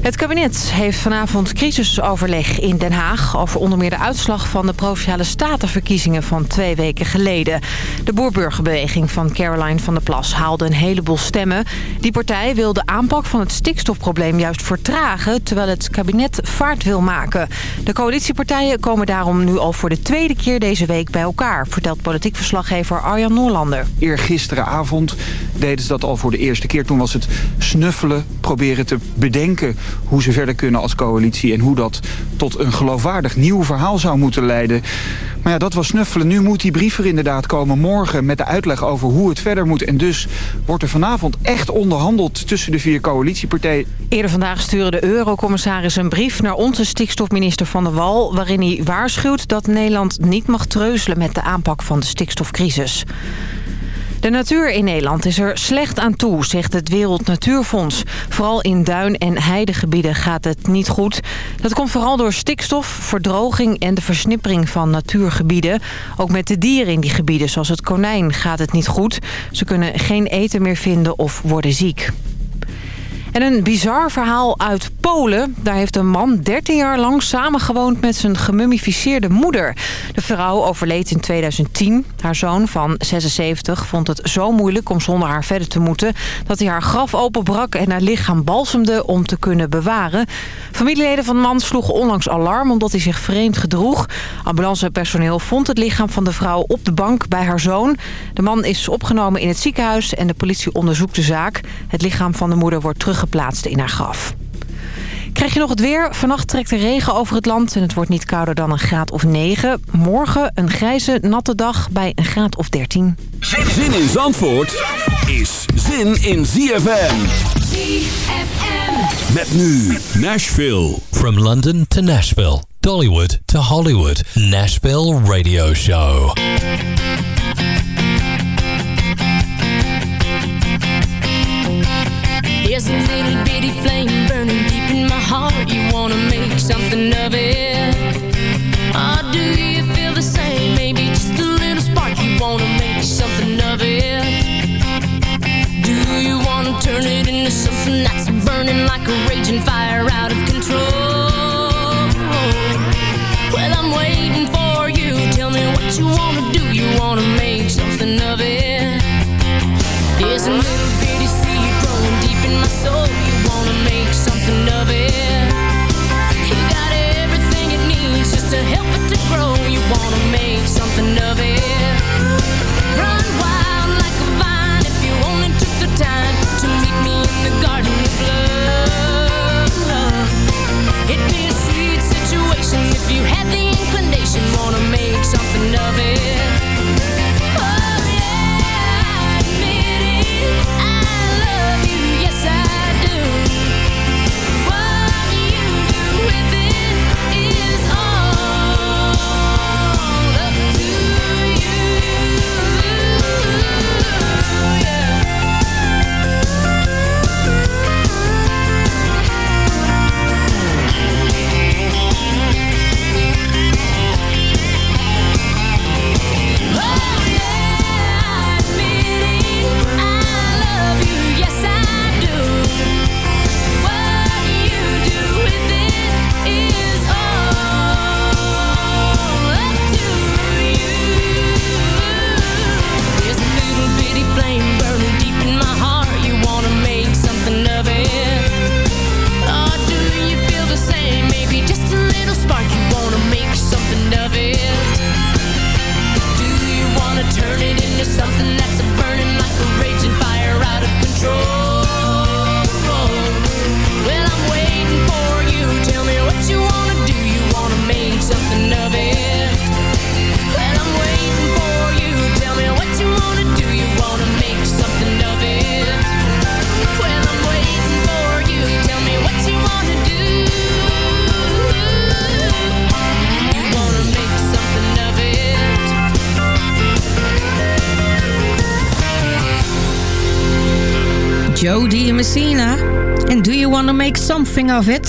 Het kabinet heeft vanavond crisisoverleg in Den Haag... over onder meer de uitslag van de Provinciale Statenverkiezingen van twee weken geleden. De boerburgerbeweging van Caroline van der Plas haalde een heleboel stemmen. Die partij wil de aanpak van het stikstofprobleem juist vertragen... terwijl het kabinet vaart wil maken. De coalitiepartijen komen daarom nu al voor de tweede keer deze week bij elkaar... vertelt politiek verslaggever Arjan Noorlander. Eergisteravond deden ze dat al voor de eerste keer. Toen was het snuffelen, proberen te bedenken hoe ze verder kunnen als coalitie... en hoe dat tot een geloofwaardig nieuw verhaal zou moeten leiden. Maar ja, dat was snuffelen. Nu moet die brief er inderdaad komen morgen... met de uitleg over hoe het verder moet. En dus wordt er vanavond echt onderhandeld tussen de vier coalitiepartijen. Eerder vandaag stuurde de eurocommissaris een brief naar onze stikstofminister Van der Wal... waarin hij waarschuwt dat Nederland niet mag treuzelen met de aanpak van de stikstofcrisis. De natuur in Nederland is er slecht aan toe, zegt het Wereld Natuurfonds. Vooral in duin- en heidegebieden gaat het niet goed. Dat komt vooral door stikstof, verdroging en de versnippering van natuurgebieden. Ook met de dieren in die gebieden, zoals het konijn, gaat het niet goed. Ze kunnen geen eten meer vinden of worden ziek. En een bizar verhaal uit Polen. Daar heeft een man 13 jaar lang samengewoond met zijn gemummificeerde moeder. De vrouw overleed in 2010. Haar zoon van 76 vond het zo moeilijk om zonder haar verder te moeten... dat hij haar graf openbrak en haar lichaam balsemde om te kunnen bewaren. Familieleden van de man sloegen onlangs alarm omdat hij zich vreemd gedroeg. Ambulancepersoneel vond het lichaam van de vrouw op de bank bij haar zoon. De man is opgenomen in het ziekenhuis en de politie onderzoekt de zaak. Het lichaam van de moeder wordt teruggeplaatst in haar graf. Krijg je nog het weer? Vannacht trekt er regen over het land en het wordt niet kouder dan een graad of 9. Morgen een grijze, natte dag bij een graad of 13. Zin in Zandvoort is zin in ZFM. ZFM. Met nu Nashville. From London to Nashville, Dollywood to Hollywood, Nashville Radio Show. Wanna make something of it. Oh, do you feel the same? Maybe just a little spark. You wanna make something of it. Do you wanna turn it into something that's burning like a raging fire out of control? Well, I'm waiting for you. Tell me what you wanna do. You wanna make something make of it.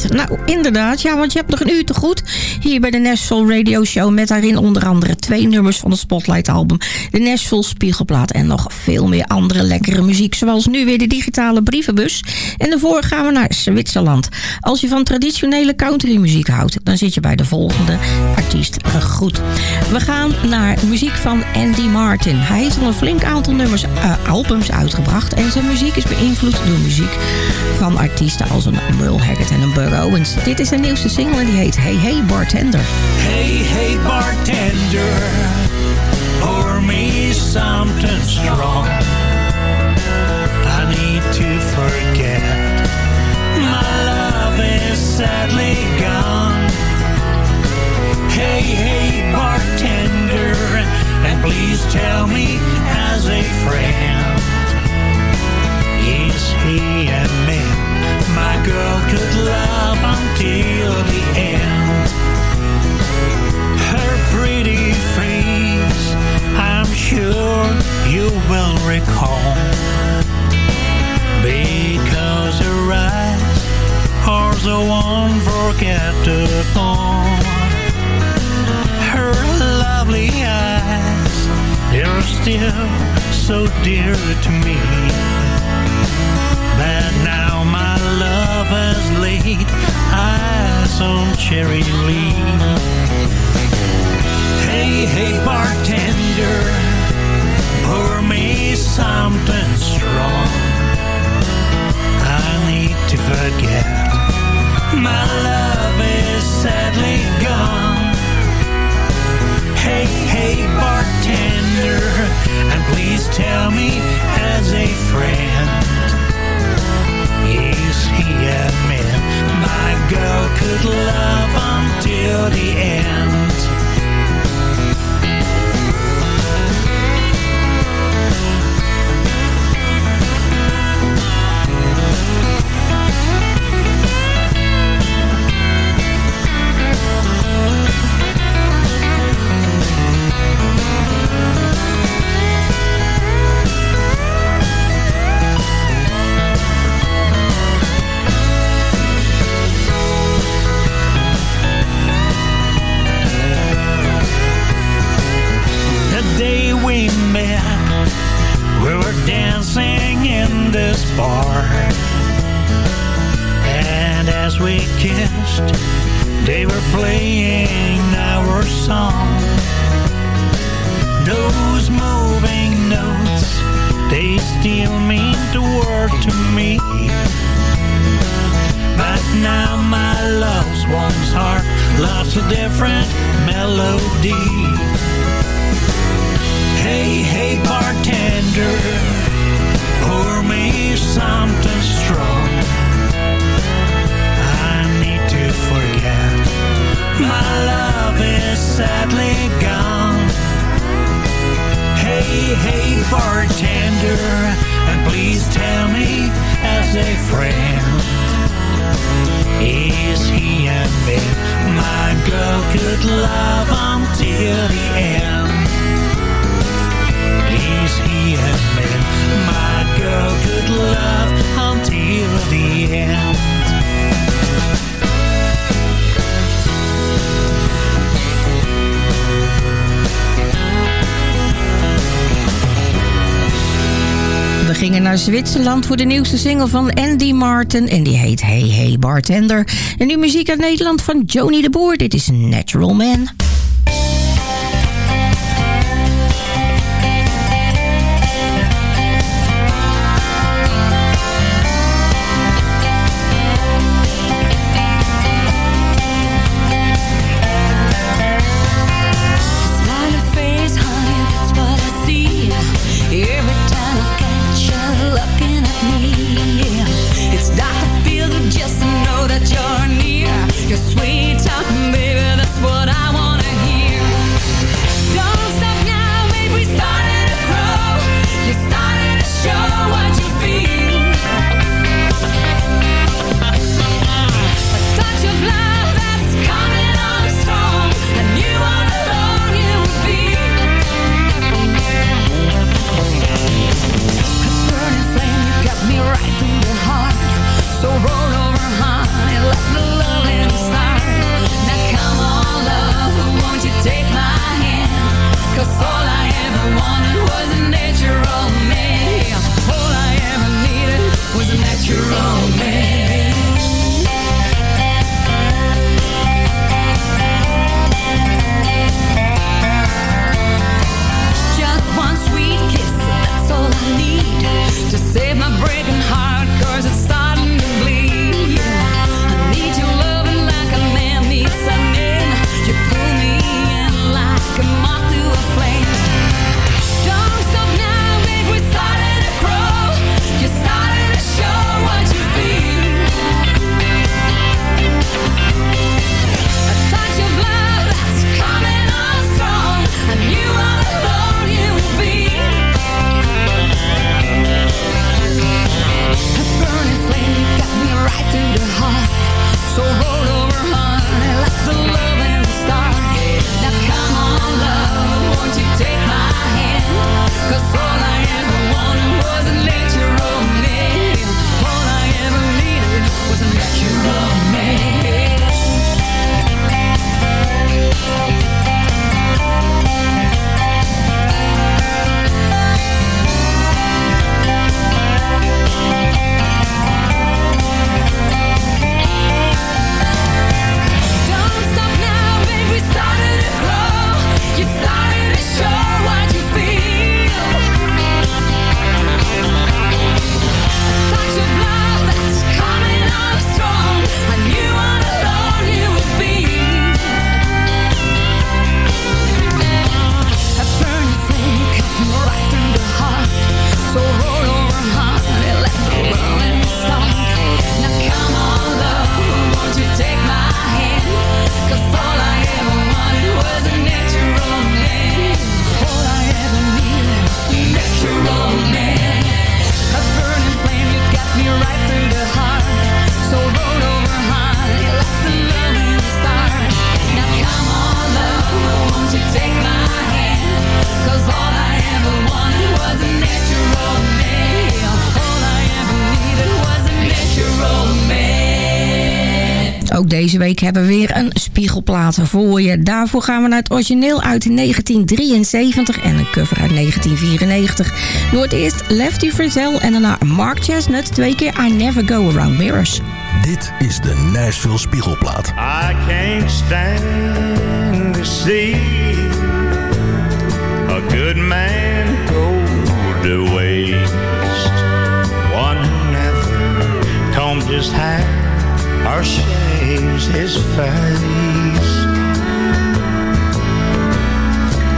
Nou, inderdaad, ja, want je hebt nog een uur te goed hier bij de Nashville Radio Show... met daarin onder andere twee nummers van het Spotlight album... de Nashville Spiegelplaat en nog veel meer andere lekkere muziek... zoals nu weer de digitale brievenbus. En daarvoor gaan we naar Zwitserland. Als je van traditionele countrymuziek houdt... dan zit je bij de volgende artiest goed. We gaan naar muziek van Andy Martin. Hij heeft al een flink aantal nummers, uh, albums uitgebracht... en zijn muziek is beïnvloed door muziek van artiesten als een Merle Haggard en. Dit is zijn nieuwste single en die heet Hey Hey Bartender. Hey Hey Bartender, pour me something strong. I need to forget, my love is sadly gone. Hey Hey Bartender, and please tell me as a friend are so unforgettable Her lovely eyes They're still so dear to me. But now my love has laid eyes on cherry leaf Hey, hey bartender Pour me something strong. I need to forget My love is sadly gone. Hey, hey bartender And please tell me as a friend Is he a man? My girl could love until the end this bar. And as we kissed They were playing our song. Those moving notes They still mean the world to me. But now my love's one's heart Loves a different melody. Hey, hey, bartender, pour me something strong. I need to forget my love is sadly gone. Hey, hey, bartender, and please tell me as a friend. Is he and me my girl could love until the end? We gingen naar Zwitserland voor de nieuwste single van Andy Martin. En die heet Hey Hey Bartender. En nu muziek uit Nederland van Joni de Boer. Dit is Natural Man. hebben weer een spiegelplaat voor je. Daarvoor gaan we naar het origineel uit 1973 en een cover uit 1994. Door het eerst Lefty Frizzell en daarna Mark Chestnut. Twee keer I Never Go Around Mirrors. Dit is de Nashville Spiegelplaat. I can't stand to see a good man go to waste. One never comes his. his face.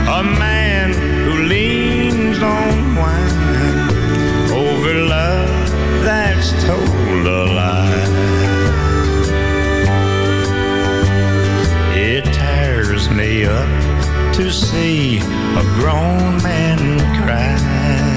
A man who leans on wine over love that's told a lie. It tears me up to see a grown man cry.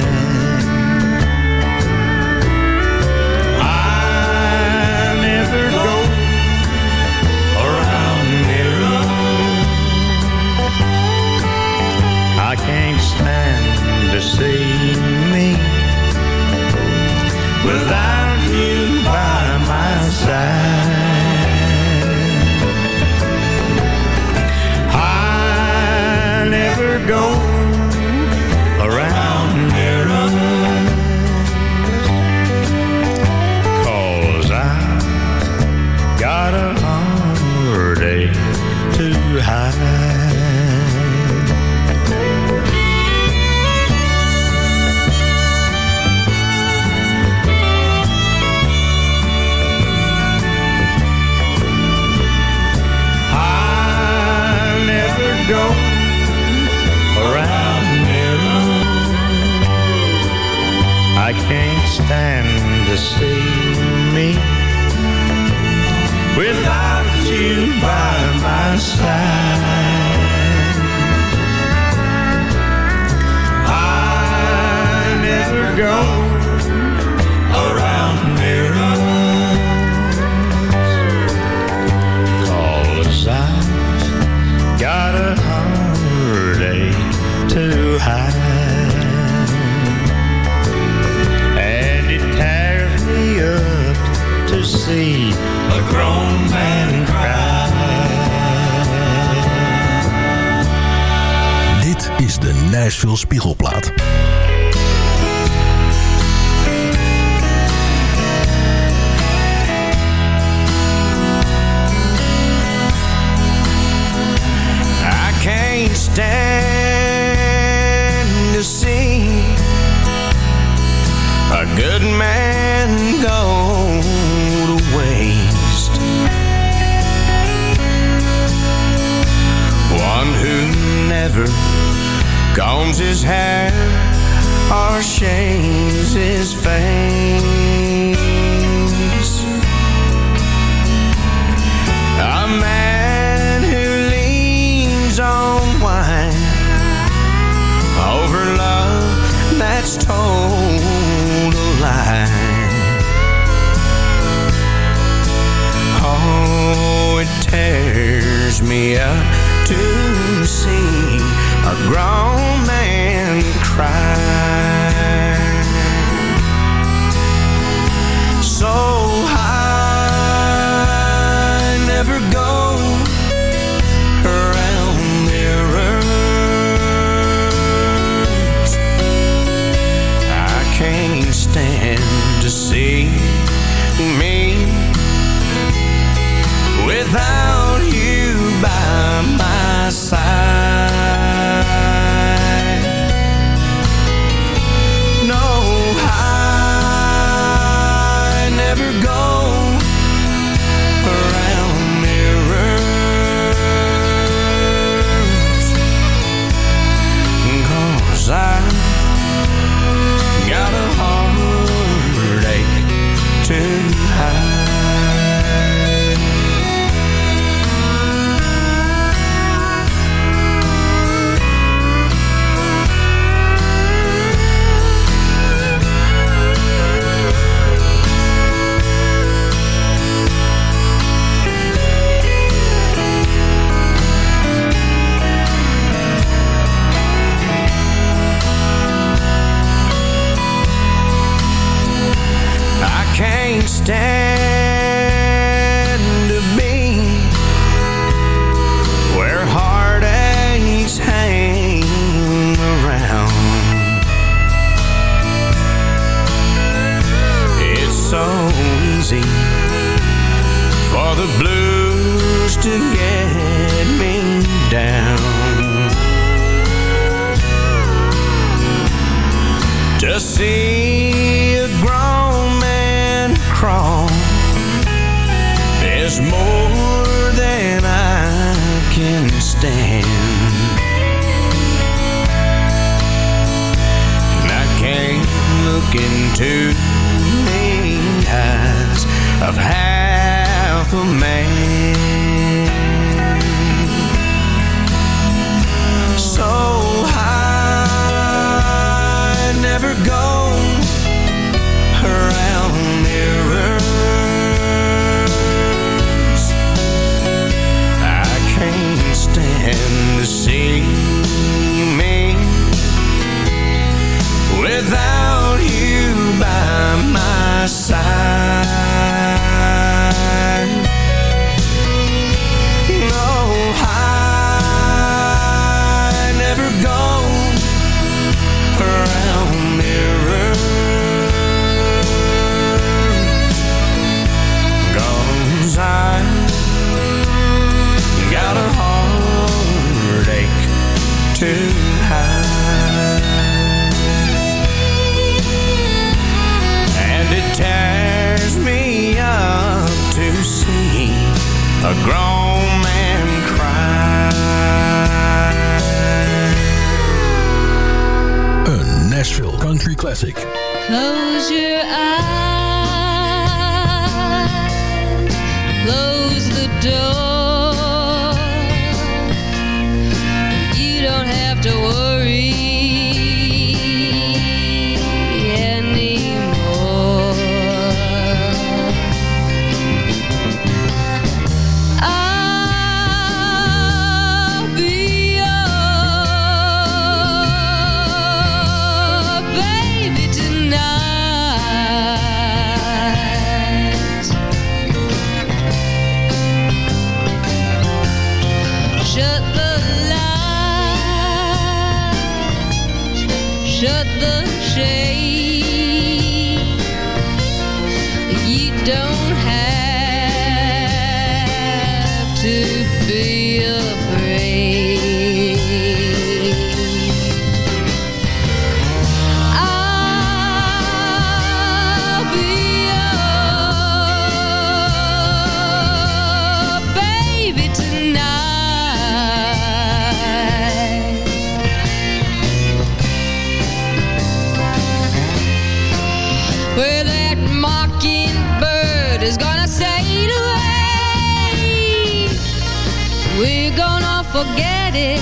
We're gonna forget it,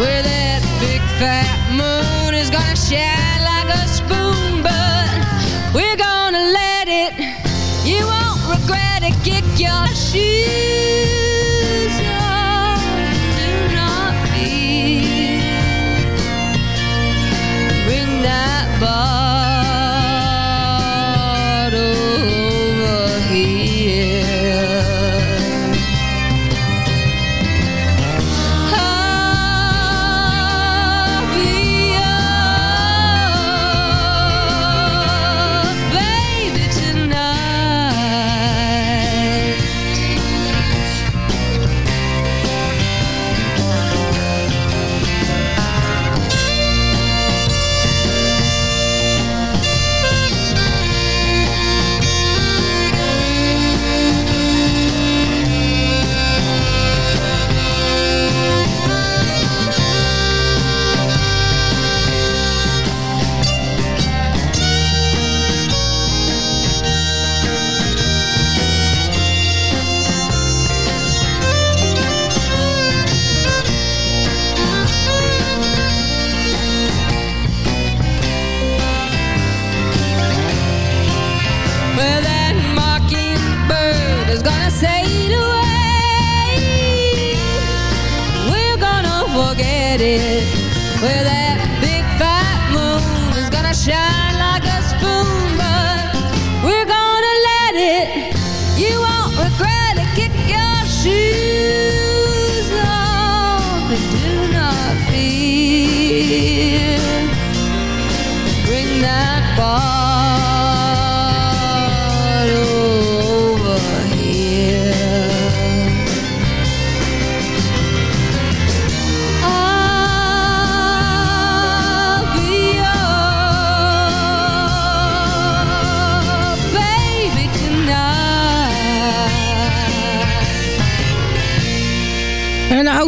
where that big fat moon is gonna shine like a spoon, but we're gonna let it. You won't regret it. Kick your shoes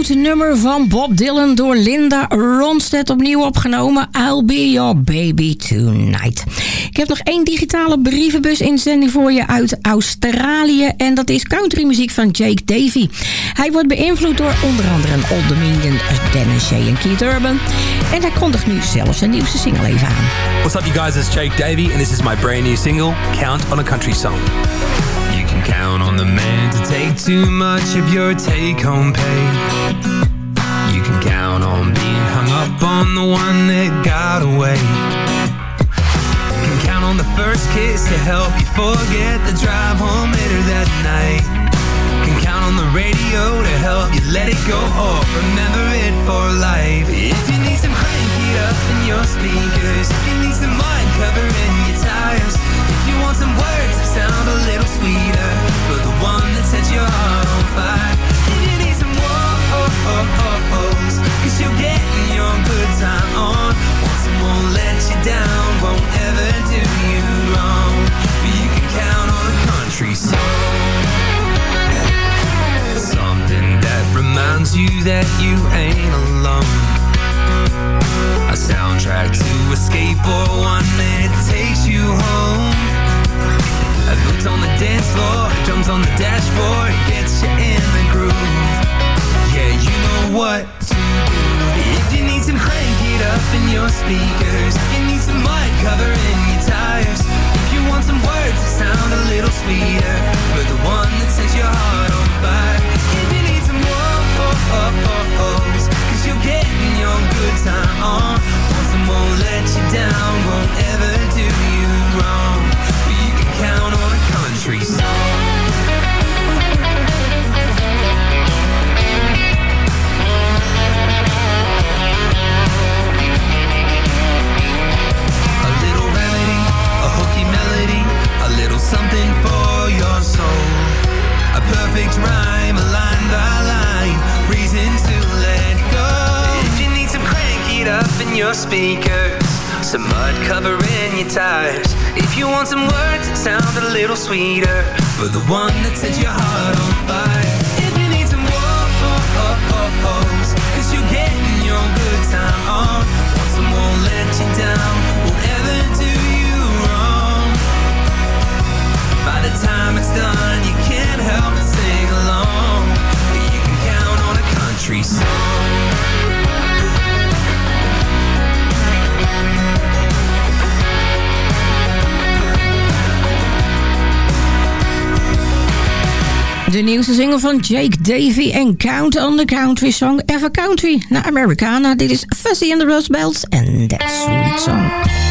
nummer van Bob Dylan door Linda Ronstadt opnieuw opgenomen. I'll be your baby tonight. Ik heb nog één digitale brievenbus inzending voor je uit Australië. En dat is countrymuziek van Jake Davy. Hij wordt beïnvloed door onder andere Old Dominion, Dennis Shea en Keith Urban. En hij kondigt nu zelfs zijn nieuwste single even aan. What's up, you guys? It's Jake Davy, and this is my brand new single, Count on a Country Song. Can count on the man to take too much of your take-home pay. You can count on being hung up on the one that got away. You can count on the first kiss to help you forget the drive home later that night. You can count on the radio to help you let it go or remember it for life. If you need some crank heat up in your speakers, you need some mud covering your tires, if you want some words that sound a little sweeter for the one that sets your heart on fire. If you need some woes, cause you're getting your good time on. Want someone let you down, won't ever do you wrong. But you can count on a country song. Something that reminds you that you ain't alone. A soundtrack to escape or one that takes you home. A boots on the dance floor, drums on the dashboard, gets you in the groove. Yeah, you know what to do. If you need some crank it up in your speakers, if you need some mud covering your tires, if you want some words that sound a little sweeter, let you down, won't ever do you wrong. But you can count on a country song. A little a hooky melody, a little something for your soul. A perfect rhyme, a line by line, reason to let go. If you need crank it up in your speakers, some mud covering your tires If you want some words that sound a little sweeter. For the one that set your heart on fire. If you need some woes Cause you're getting your good time on. Want some won't let you down. Won't ever do you wrong. By the time it's done You can't help but sing along. You can count on a country song. de nieuwste zinger van Jake Davy en Count on the Country Song. Ever Country naar Americana. Dit is Fuzzy and the Rust and en That Sweet Song.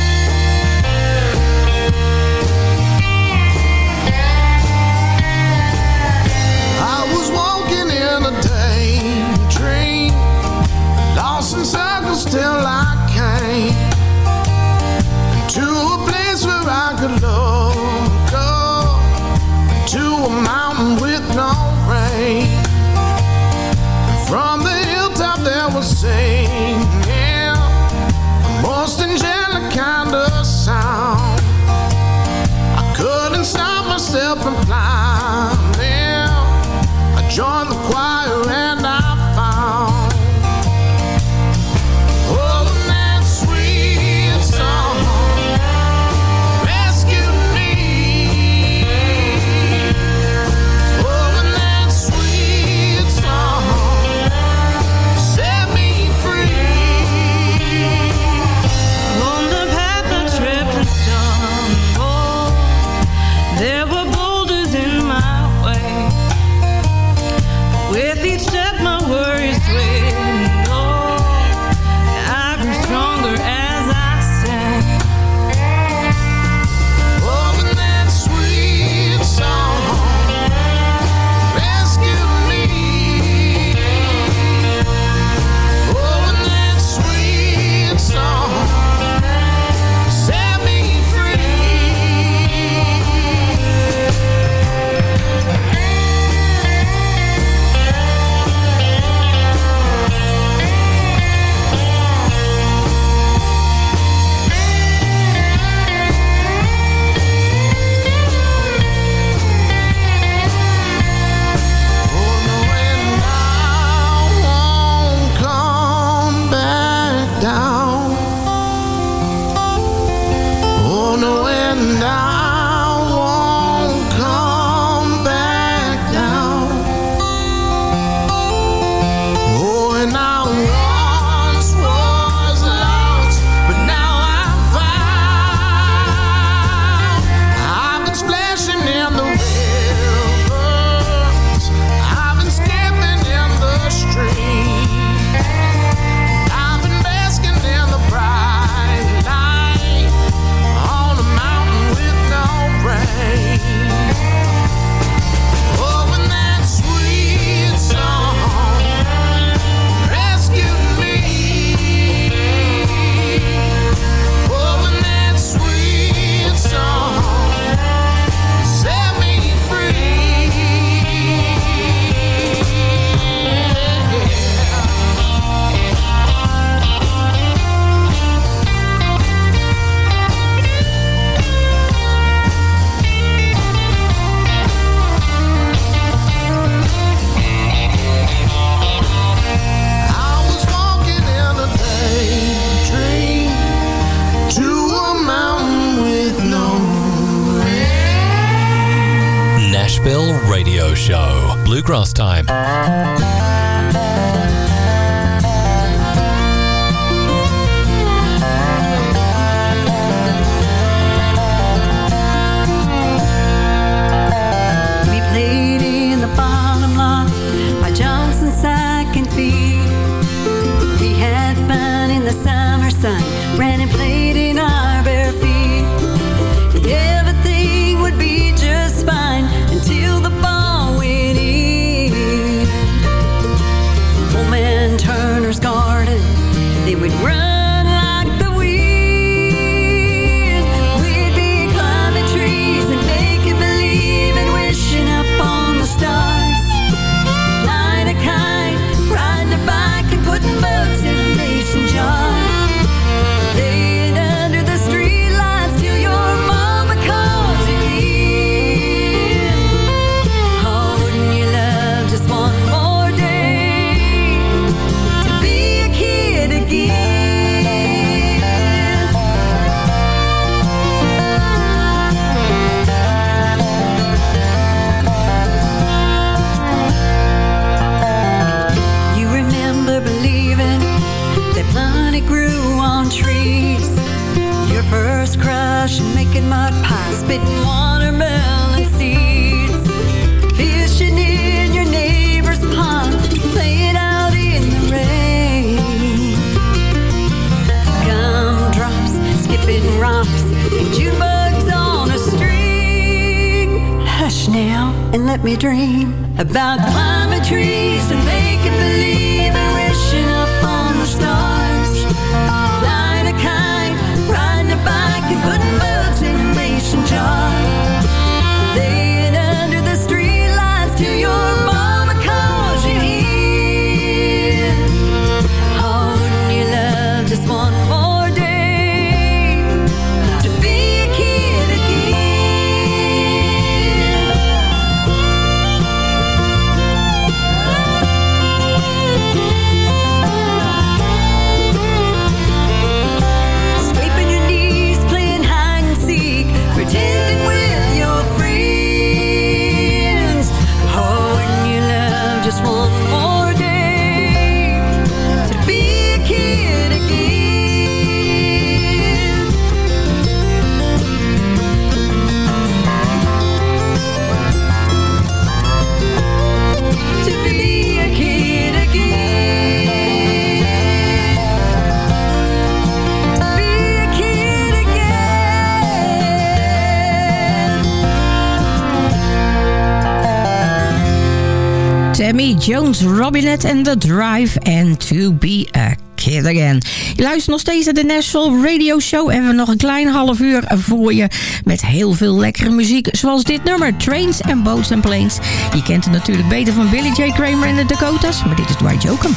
Tammy Jones, Robinette en The Drive and To Be a Kid Again. Je luistert nog steeds naar de Nashville Radio Show. En we nog een klein half uur voor je met heel veel lekkere muziek. Zoals dit nummer, Trains and Boats and Planes. Je kent het natuurlijk beter van Billy J. Kramer en de Dakotas. Maar dit is Dwight Jokum.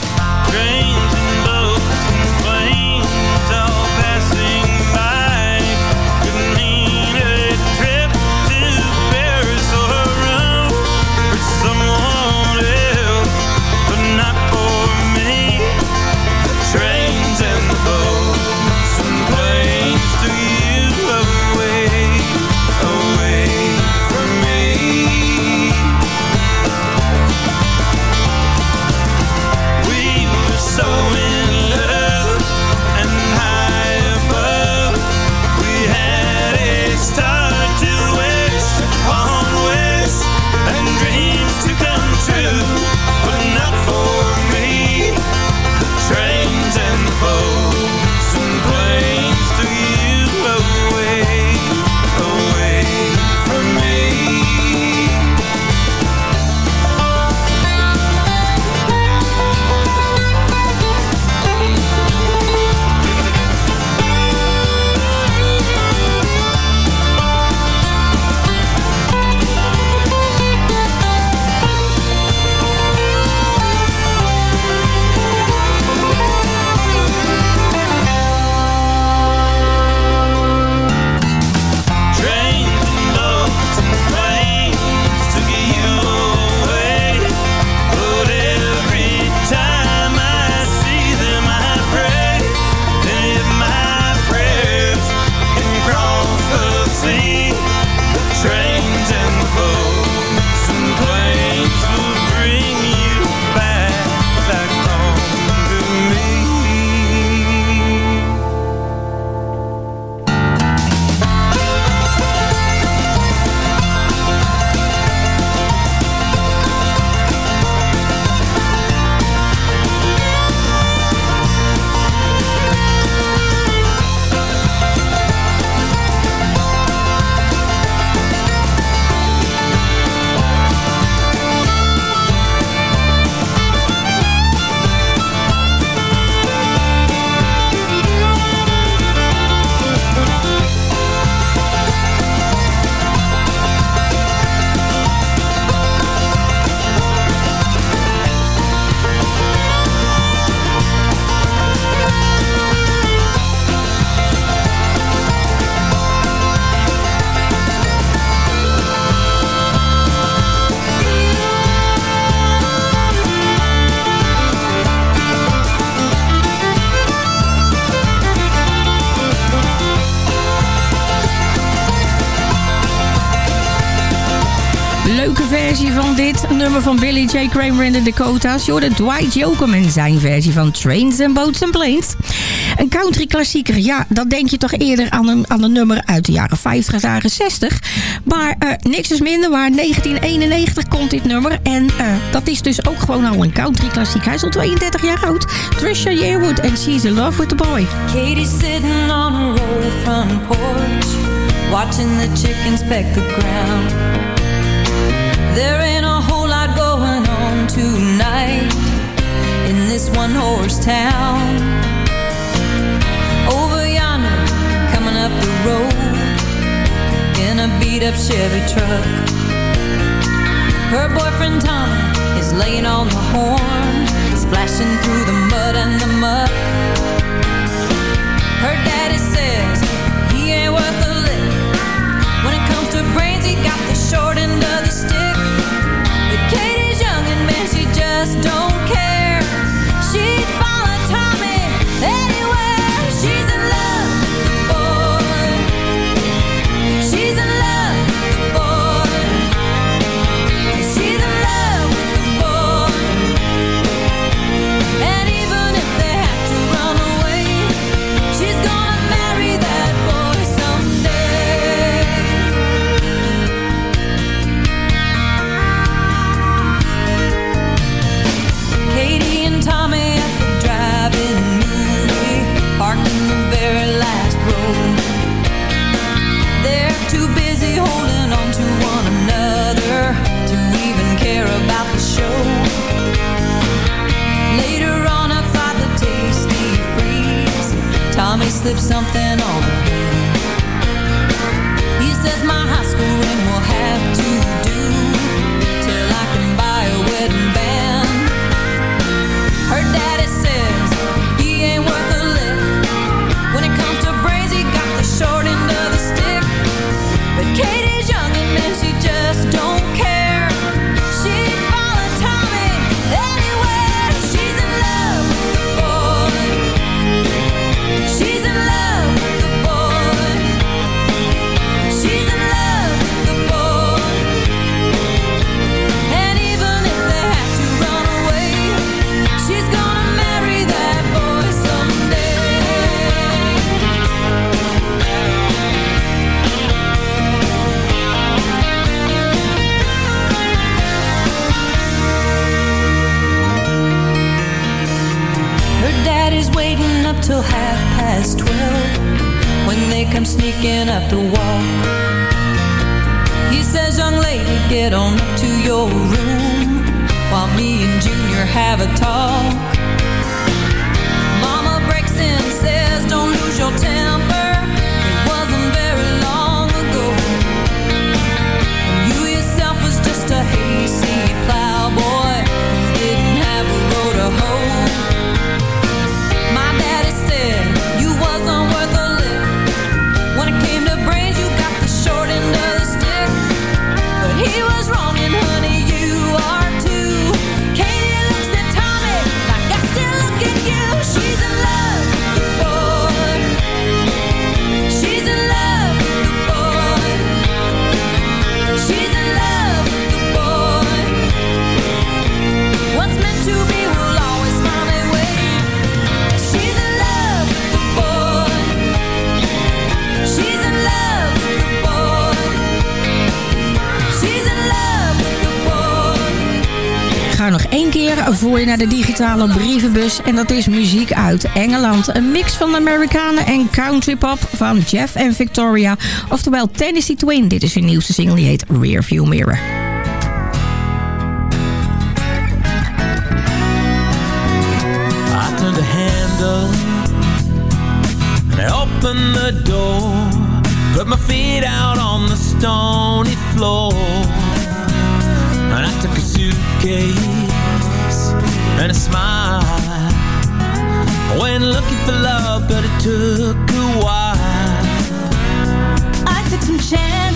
van Billy J. Kramer in de Dakota's. hoorde Dwight Jokum en zijn versie van Trains and Boats and Planes. Een country klassieker, ja, dat denk je toch eerder aan een, aan een nummer uit de jaren 50 en jaren 60. Maar eh, niks is minder waar. 1991 komt dit nummer. En eh, dat is dus ook gewoon al een country klassiek. Hij is al 32 jaar oud. Trisha Yearwood en She's in Love with the Boy. Katie's sitting on a roll front porch. Watching the chickens peck the ground. There ain't tonight in this one horse town. Over yonder, coming up the road in a beat up Chevy truck. Her boyfriend Tommy is laying on the horn, splashing through the mud and the muck. Her daddy says he ain't worth a lick. When it comes to brains, he got the short end of the stick just don't slip something off Eén keer voor je naar de digitale brievenbus. En dat is muziek uit Engeland. Een mix van de Amerikanen en countrypop van Jeff en Victoria. Oftewel Tennessee Twin. Dit is hun nieuwste single die heet Rearview Mirror. The door. Put my feet out on the stony floor. And and a smile When looking for love, but it took a while I took some chance.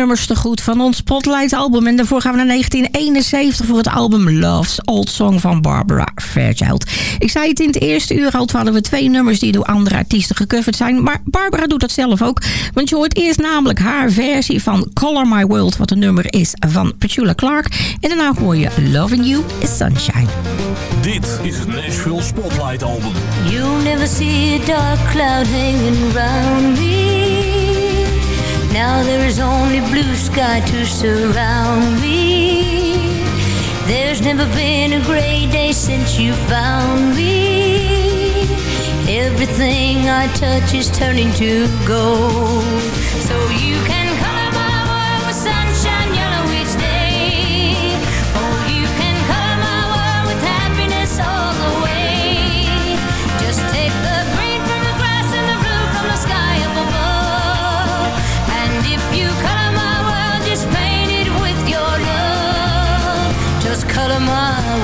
nummers te goed van ons Spotlight album. En daarvoor gaan we naar 1971 voor het album Love's Old Song van Barbara Fairchild. Ik zei het in het eerste uur al, hadden we twee nummers die door andere artiesten gecoverd zijn. Maar Barbara doet dat zelf ook. Want je hoort eerst namelijk haar versie van Color My World, wat een nummer is van Petula Clark. En daarna hoor je Loving You is Sunshine. Dit is het Nashville Spotlight Album. You'll never see a dark cloud hanging around me. Now there is only blue sky to surround me. There's never been a gray day since you found me. Everything I touch is turning to gold. So you can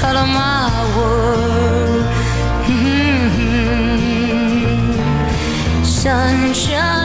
color my world. Mm-hmm. Sunshine,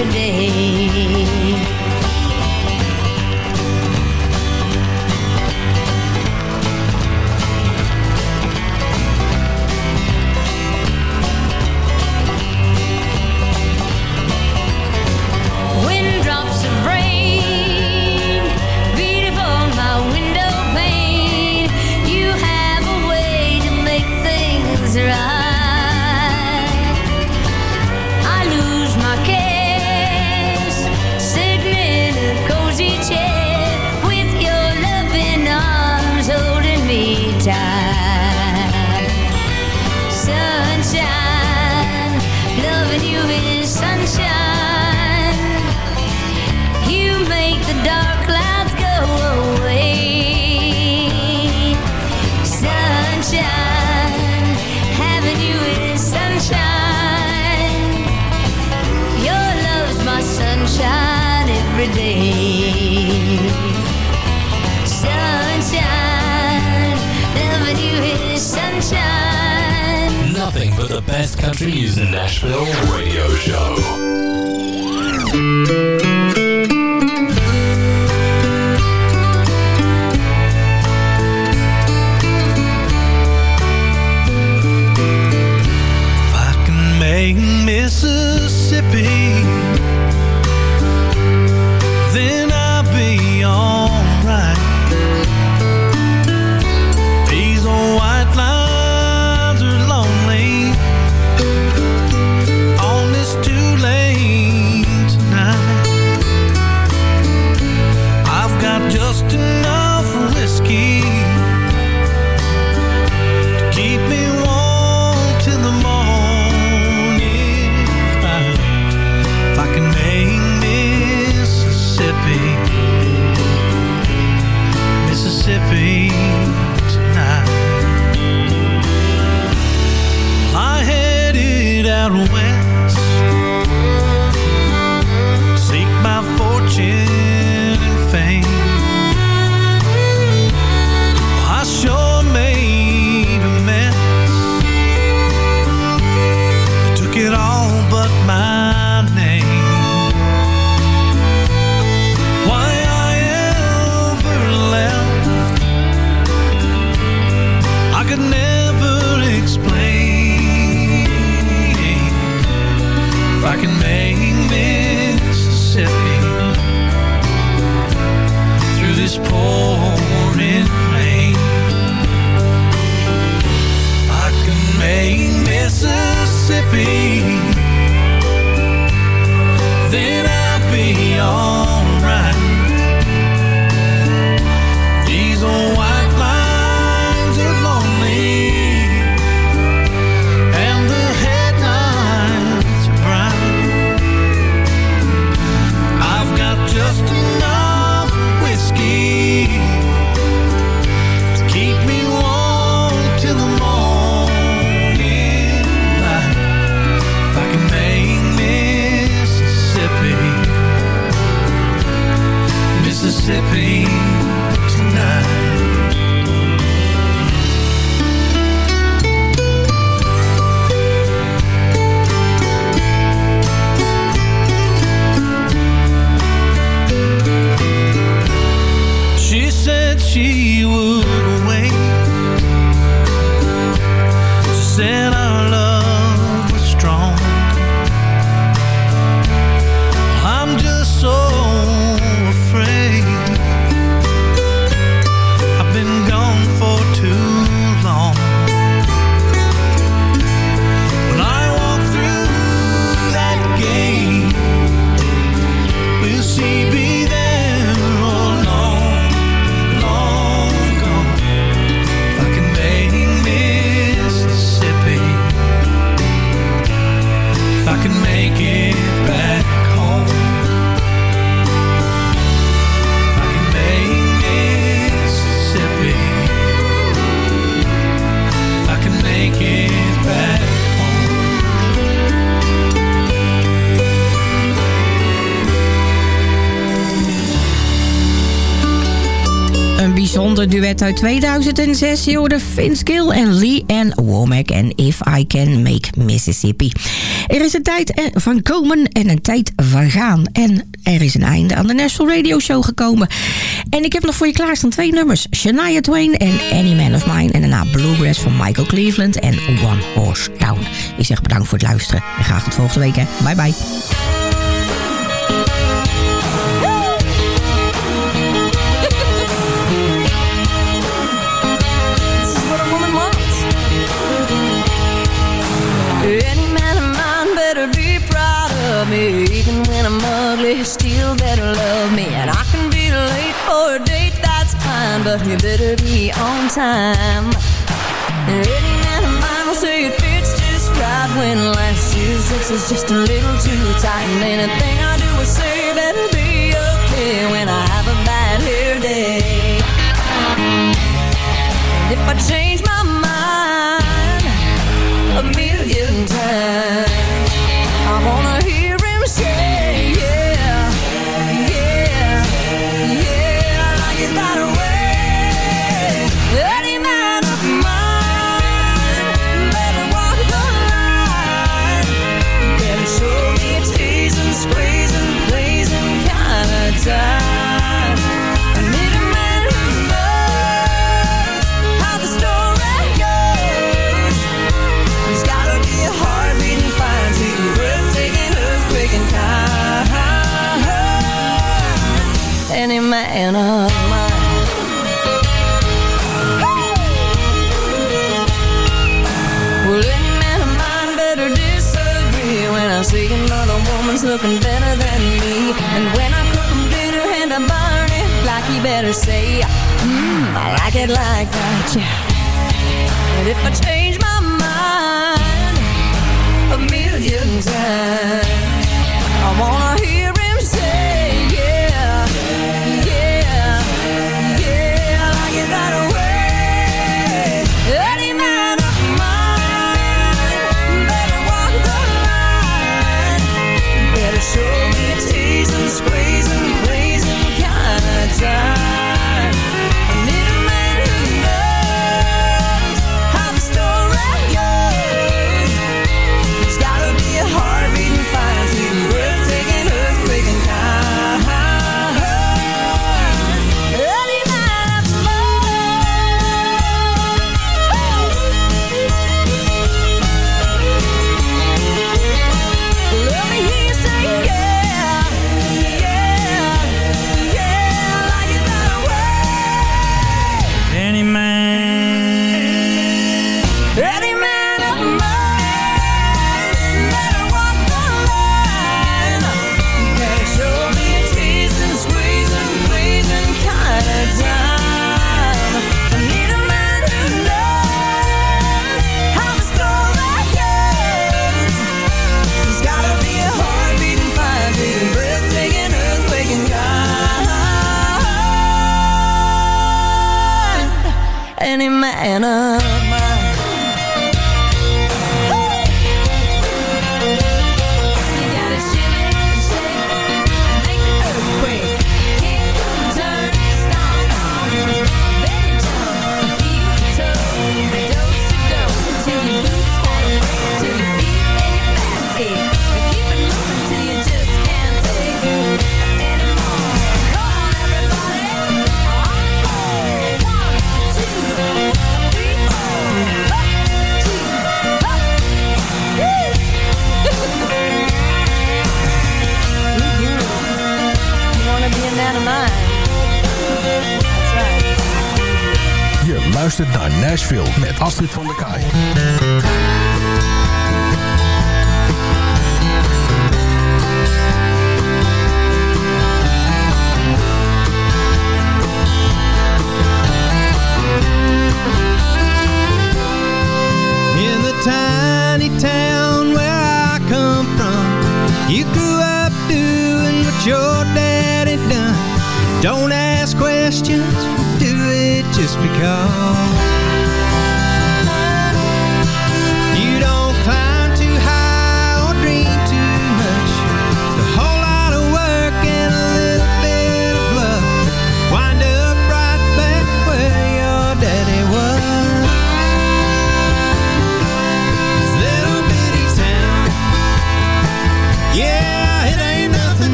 every day. uit 2006. Je hoorde Vince Gill en Lee en Womack en If I Can Make Mississippi. Er is een tijd eh, van komen en een tijd van gaan. En er is een einde aan de National Radio Show gekomen. En ik heb nog voor je klaarstaan twee nummers. Shania Twain en Any Man of Mine. En daarna Bluegrass van Michael Cleveland en One Horse Town. Ik zeg bedankt voor het luisteren. En graag tot volgende week. Hè. Bye bye. ugly, still better love me. And I can be late for a date, that's fine, but you better be on time. And Reading a say it fits just right when last year's is just a little too tight. And anything I do or say better be okay when I have a bad hair day. And if I change my mind a million times, I wanna hear man of mine. Well, any man of mine better disagree When I see another woman's looking better than me. And when I cook him dinner and I burn it, Like he better say, mmm, I like it like that, yeah. And if I change my mind a million times. inside